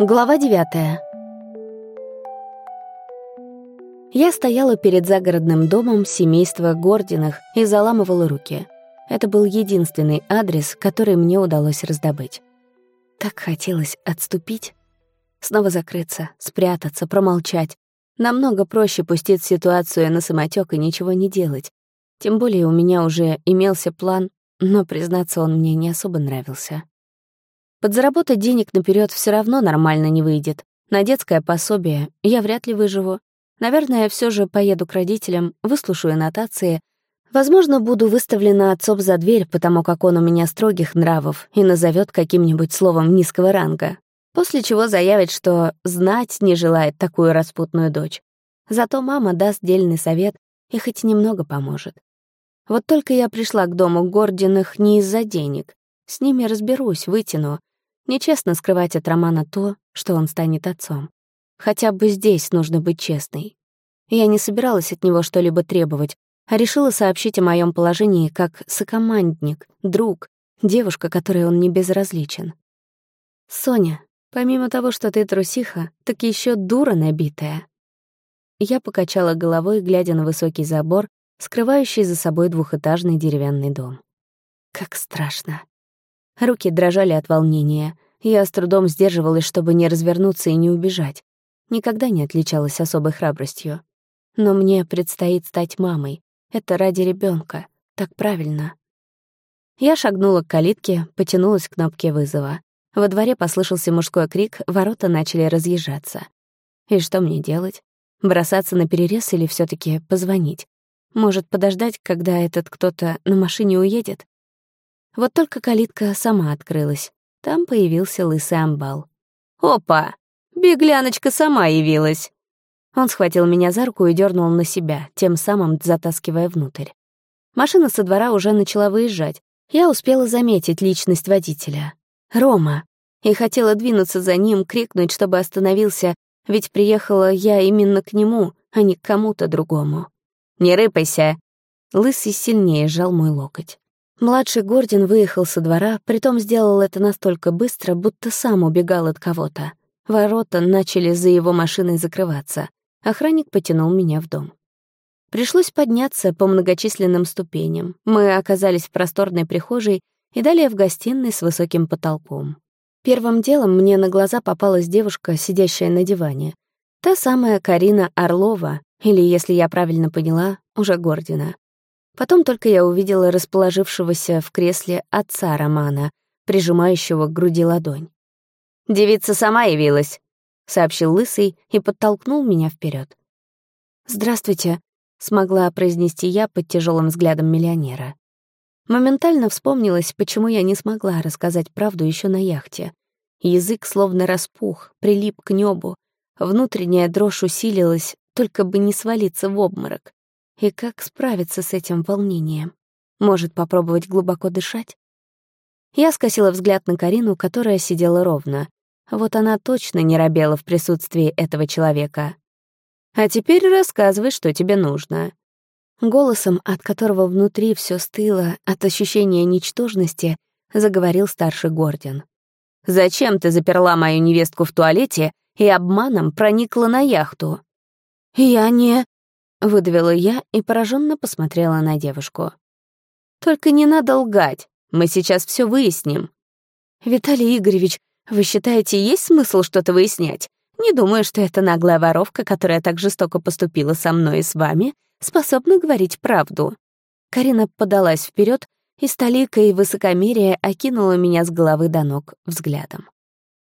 Глава девятая. Я стояла перед загородным домом семейства Гординых и заламывала руки. Это был единственный адрес, который мне удалось раздобыть. Так хотелось отступить, снова закрыться, спрятаться, промолчать. Намного проще пустить ситуацию на самотек и ничего не делать. Тем более у меня уже имелся план, но, признаться, он мне не особо нравился. Подзаработать денег наперед все равно нормально не выйдет. На детское пособие я вряд ли выживу. Наверное, все же поеду к родителям, выслушаю нотации. Возможно, буду выставлена отцом за дверь, потому как он у меня строгих нравов и назовет каким-нибудь словом низкого ранга. После чего заявит, что знать не желает такую распутную дочь. Зато мама даст дельный совет и хоть немного поможет. Вот только я пришла к дому Гординых не из-за денег. С ними разберусь, вытяну, Нечестно скрывать от Романа то, что он станет отцом. Хотя бы здесь нужно быть честной. Я не собиралась от него что-либо требовать, а решила сообщить о моем положении как сокомандник, друг, девушка, которой он не безразличен. «Соня, помимо того, что ты трусиха, так еще дура набитая». Я покачала головой, глядя на высокий забор, скрывающий за собой двухэтажный деревянный дом. Как страшно. Руки дрожали от волнения. Я с трудом сдерживалась, чтобы не развернуться и не убежать. Никогда не отличалась особой храбростью. Но мне предстоит стать мамой. Это ради ребенка. Так правильно. Я шагнула к калитке, потянулась к кнопке вызова. Во дворе послышался мужской крик, ворота начали разъезжаться. И что мне делать? Бросаться на перерез или все таки позвонить? Может, подождать, когда этот кто-то на машине уедет? Вот только калитка сама открылась. Там появился лысый амбал. «Опа! Бегляночка сама явилась!» Он схватил меня за руку и дернул на себя, тем самым затаскивая внутрь. Машина со двора уже начала выезжать. Я успела заметить личность водителя. Рома. И хотела двинуться за ним, крикнуть, чтобы остановился, ведь приехала я именно к нему, а не к кому-то другому. «Не рыпайся!» Лысый сильнее сжал мой локоть. Младший Гордин выехал со двора, притом сделал это настолько быстро, будто сам убегал от кого-то. Ворота начали за его машиной закрываться. Охранник потянул меня в дом. Пришлось подняться по многочисленным ступеням. Мы оказались в просторной прихожей и далее в гостиной с высоким потолком. Первым делом мне на глаза попалась девушка, сидящая на диване. Та самая Карина Орлова, или, если я правильно поняла, уже Гордина. Потом только я увидела расположившегося в кресле отца Романа, прижимающего к груди ладонь. «Девица сама явилась», — сообщил Лысый и подтолкнул меня вперед. «Здравствуйте», — смогла произнести я под тяжелым взглядом миллионера. Моментально вспомнилось, почему я не смогла рассказать правду еще на яхте. Язык словно распух, прилип к небу. Внутренняя дрожь усилилась, только бы не свалиться в обморок. И как справиться с этим волнением? Может, попробовать глубоко дышать? Я скосила взгляд на Карину, которая сидела ровно. Вот она точно не робела в присутствии этого человека. «А теперь рассказывай, что тебе нужно». Голосом, от которого внутри все стыло от ощущения ничтожности, заговорил старший Гордин. «Зачем ты заперла мою невестку в туалете и обманом проникла на яхту?» «Я не...» Выдавила я и пораженно посмотрела на девушку. «Только не надо лгать. Мы сейчас все выясним». «Виталий Игоревич, вы считаете, есть смысл что-то выяснять? Не думаю, что эта наглая воровка, которая так жестоко поступила со мной и с вами, способна говорить правду». Карина подалась вперед и столика и высокомерие окинула меня с головы до ног взглядом.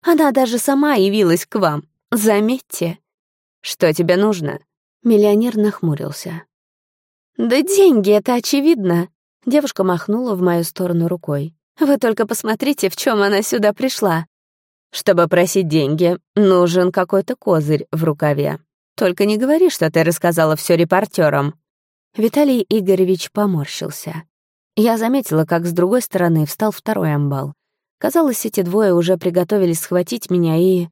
«Она даже сама явилась к вам. Заметьте». «Что тебе нужно?» Миллионер нахмурился. «Да деньги, это очевидно!» Девушка махнула в мою сторону рукой. «Вы только посмотрите, в чем она сюда пришла!» «Чтобы просить деньги, нужен какой-то козырь в рукаве. Только не говори, что ты рассказала все репортерам. Виталий Игоревич поморщился. Я заметила, как с другой стороны встал второй амбал. Казалось, эти двое уже приготовились схватить меня и...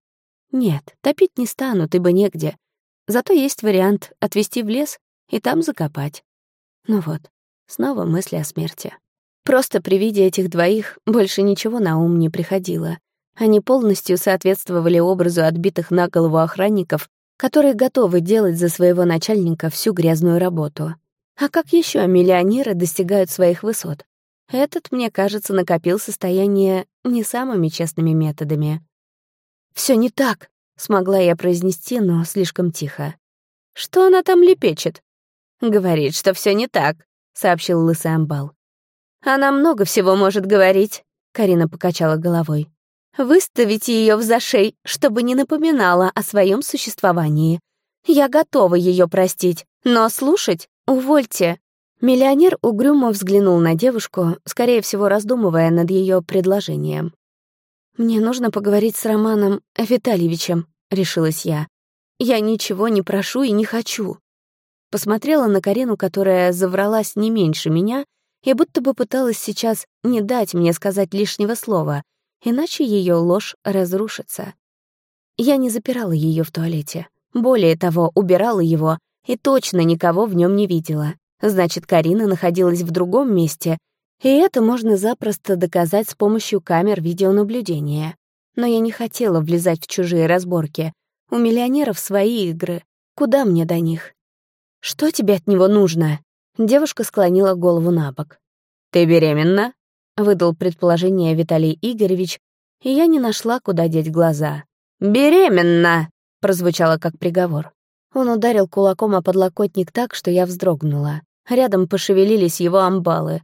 Нет, топить не станут, ибо негде. Зато есть вариант отвезти в лес и там закопать. Ну вот, снова мысли о смерти. Просто при виде этих двоих больше ничего на ум не приходило. Они полностью соответствовали образу отбитых на голову охранников, которые готовы делать за своего начальника всю грязную работу. А как еще миллионеры достигают своих высот? Этот, мне кажется, накопил состояние не самыми честными методами. Все не так», — смогла я произнести, но слишком тихо. «Что она там лепечет?» «Говорит, что все не так», — сообщил лысый амбал. «Она много всего может говорить», — Карина покачала головой. «Выставите ее в зашей, чтобы не напоминала о своем существовании. Я готова ее простить, но слушать — увольте». Миллионер угрюмо взглянул на девушку, скорее всего, раздумывая над ее предложением. «Мне нужно поговорить с Романом Витальевичем», — решилась я. «Я ничего не прошу и не хочу». Посмотрела на Карину, которая завралась не меньше меня, и будто бы пыталась сейчас не дать мне сказать лишнего слова, иначе ее ложь разрушится. Я не запирала ее в туалете. Более того, убирала его и точно никого в нем не видела. Значит, Карина находилась в другом месте, и это можно запросто доказать с помощью камер видеонаблюдения. Но я не хотела влезать в чужие разборки. У миллионеров свои игры. Куда мне до них? «Что тебе от него нужно?» Девушка склонила голову на бок. «Ты беременна?» — выдал предположение Виталий Игоревич, и я не нашла, куда деть глаза. «Беременна!» — прозвучало как приговор. Он ударил кулаком о подлокотник так, что я вздрогнула. Рядом пошевелились его амбалы.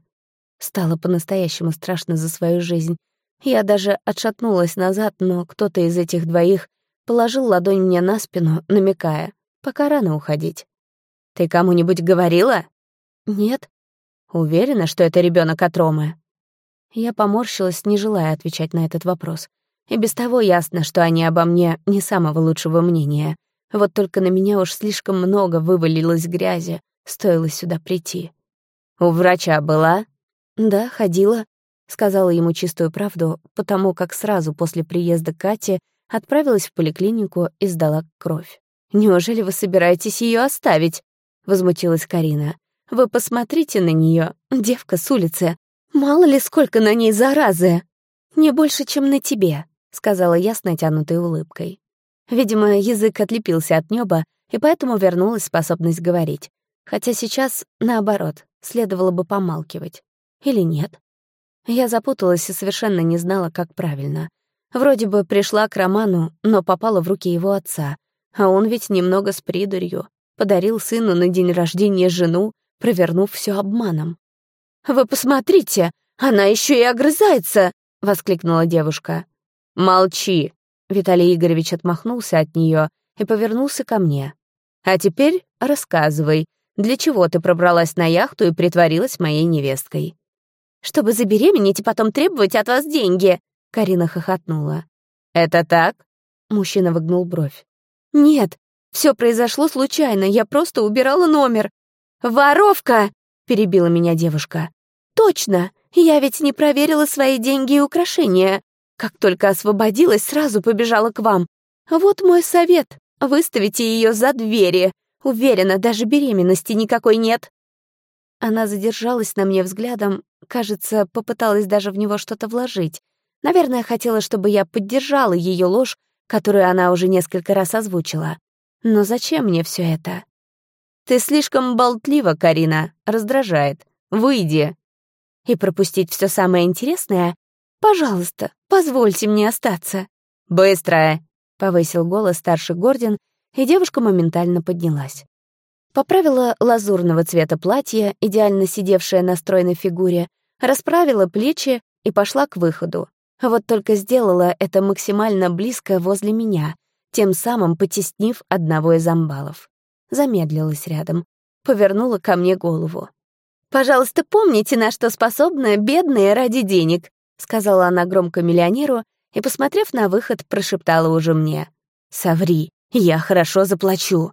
Стало по-настоящему страшно за свою жизнь. Я даже отшатнулась назад, но кто-то из этих двоих положил ладонь мне на спину, намекая, пока рано уходить. «Ты кому-нибудь говорила?» «Нет». «Уверена, что это ребенок от Ромы?» Я поморщилась, не желая отвечать на этот вопрос. И без того ясно, что они обо мне не самого лучшего мнения. Вот только на меня уж слишком много вывалилось грязи, стоило сюда прийти. «У врача была?» «Да, ходила», — сказала ему чистую правду, потому как сразу после приезда Кати отправилась в поликлинику и сдала кровь. «Неужели вы собираетесь ее оставить?» — возмутилась Карина. «Вы посмотрите на нее, девка с улицы. Мало ли сколько на ней заразы!» «Не больше, чем на тебе», — сказала я с натянутой улыбкой. Видимо, язык отлепился от неба, и поэтому вернулась способность говорить. Хотя сейчас, наоборот, следовало бы помалкивать. Или нет? Я запуталась и совершенно не знала, как правильно. Вроде бы пришла к Роману, но попала в руки его отца. А он ведь немного с придурью. Подарил сыну на день рождения жену, провернув все обманом. «Вы посмотрите, она еще и огрызается!» — воскликнула девушка. «Молчи!» — Виталий Игоревич отмахнулся от нее и повернулся ко мне. «А теперь рассказывай, для чего ты пробралась на яхту и притворилась моей невесткой?» Чтобы забеременеть и потом требовать от вас деньги!» Карина хохотнула. «Это так?» Мужчина выгнул бровь. «Нет, все произошло случайно, я просто убирала номер». «Воровка!» — перебила меня девушка. «Точно! Я ведь не проверила свои деньги и украшения. Как только освободилась, сразу побежала к вам. Вот мой совет. Выставите ее за двери. Уверена, даже беременности никакой нет». Она задержалась на мне взглядом, кажется, попыталась даже в него что-то вложить. Наверное, хотела, чтобы я поддержала ее ложь, которую она уже несколько раз озвучила. Но зачем мне все это? «Ты слишком болтлива, Карина, раздражает. Выйди». И пропустить все самое интересное? Пожалуйста, позвольте мне остаться. «Быстро!» — повысил голос старший Гордин, и девушка моментально поднялась. Поправила лазурного цвета платье, идеально сидевшее на стройной фигуре, расправила плечи и пошла к выходу. Вот только сделала это максимально близко возле меня, тем самым потеснив одного из амбалов. Замедлилась рядом, повернула ко мне голову. «Пожалуйста, помните, на что способны бедные ради денег», сказала она громко миллионеру и, посмотрев на выход, прошептала уже мне. «Соври, я хорошо заплачу».